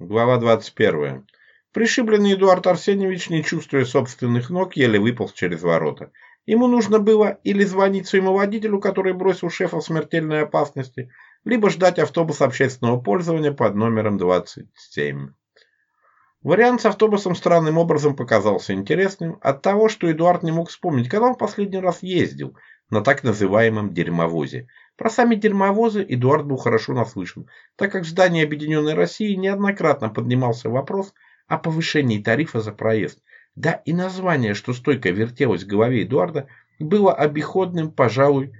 Глава 21. Пришибленный Эдуард Арсеньевич, не чувствуя собственных ног, еле выполз через ворота. Ему нужно было или звонить своему водителю, который бросил шефа в смертельной опасности, либо ждать автобус общественного пользования под номером 27. Вариант с автобусом странным образом показался интересным от того, что Эдуард не мог вспомнить, когда он последний раз ездил на так называемом дерьмовозе – про сами дерьмовозы Эдуард был хорошо наслышан, так как в здании Объединенной России неоднократно поднимался вопрос о повышении тарифа за проезд. Да и название, что стойко вертелось в голове Эдуарда, было обиходным, пожалуй,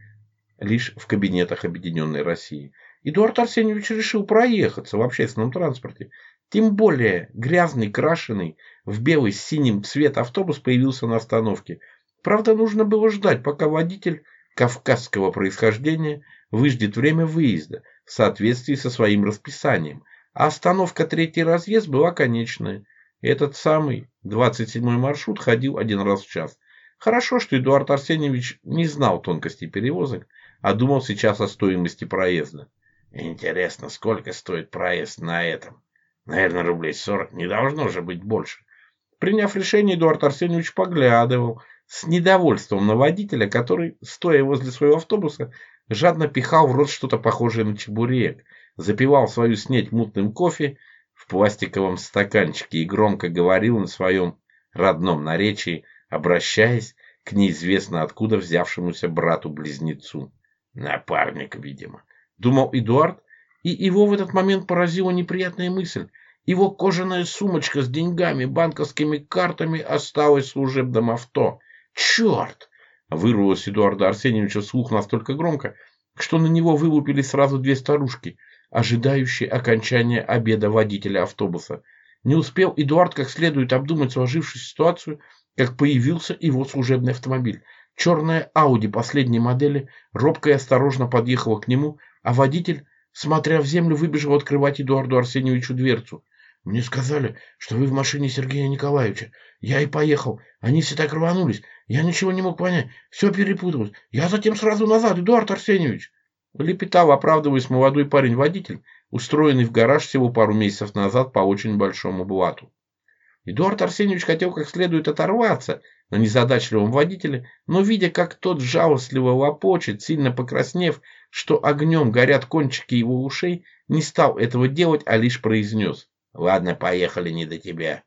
лишь в кабинетах Объединенной России. Эдуард Арсеньевич решил проехаться в общественном транспорте. Тем более грязный, крашеный, в белый с синим цвет автобус появился на остановке. Правда, нужно было ждать, пока водитель кавказского происхождения выждет время выезда в соответствии со своим расписанием, а остановка «Третий разъезд» была конечная. Этот самый 27-й маршрут ходил один раз в час. Хорошо, что Эдуард Арсеньевич не знал тонкостей перевозок, а думал сейчас о стоимости проезда. Интересно, сколько стоит проезд на этом? Наверное, рублей 40 не должно же быть больше. Приняв решение, Эдуард Арсеньевич поглядывал – с недовольством на водителя, который, стоя возле своего автобуса, жадно пихал в рот что-то похожее на чебурек, запивал свою снеть мутным кофе в пластиковом стаканчике и громко говорил на своем родном наречии, обращаясь к неизвестно откуда взявшемуся брату-близнецу. Напарник, видимо. Думал Эдуард, и его в этот момент поразила неприятная мысль. Его кожаная сумочка с деньгами, банковскими картами осталась в служебном авто. «Черт!» – вырвалось Эдуарда Арсеньевича слух настолько громко, что на него вылупили сразу две старушки, ожидающие окончания обеда водителя автобуса. Не успел Эдуард как следует обдумать сложившуюся ситуацию, как появился его служебный автомобиль. Черная Ауди последней модели робко и осторожно подъехала к нему, а водитель, смотря в землю, выбежал открывать Эдуарду Арсеньевичу дверцу. Мне сказали, что вы в машине Сергея Николаевича. Я и поехал. Они все так рванулись. Я ничего не мог понять. Все перепуталось. Я затем сразу назад, Эдуард Арсеньевич. Лепетал, оправдываясь, молодой парень-водитель, устроенный в гараж всего пару месяцев назад по очень большому блату. Эдуард Арсеньевич хотел как следует оторваться на незадачливом водителе, но, видя, как тот жалостливо лопочет, сильно покраснев, что огнем горят кончики его ушей, не стал этого делать, а лишь произнес. Ладно, поехали, не до тебя.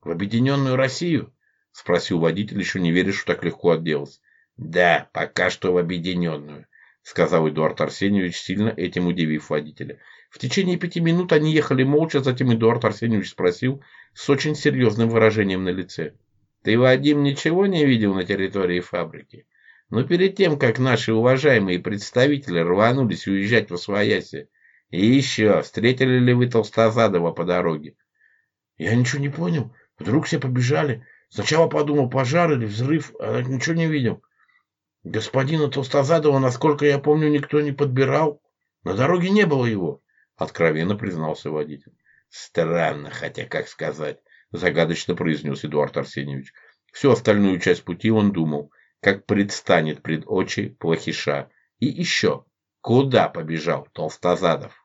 В Объединенную Россию? Спросил водитель, еще не веришь, что так легко отделался. Да, пока что в Объединенную. — сказал Эдуард Арсеньевич, сильно этим удивив водителя. В течение пяти минут они ехали молча, затем Эдуард Арсеньевич спросил с очень серьезным выражением на лице. «Ты, Вадим, ничего не видел на территории фабрики? Но перед тем, как наши уважаемые представители рванулись уезжать в Освояси, и еще, встретили ли вы Толстозадова по дороге? Я ничего не понял. Вдруг все побежали. Сначала подумал, пожар или взрыв, а ничего не видел. Господина Толстозадова, насколько я помню, никто не подбирал. На дороге не было его, откровенно признался водитель. Странно, хотя как сказать, загадочно произнес Эдуард Арсеньевич. Всю остальную часть пути он думал, как предстанет пред очи плохиша. И еще, куда побежал Толстозадов?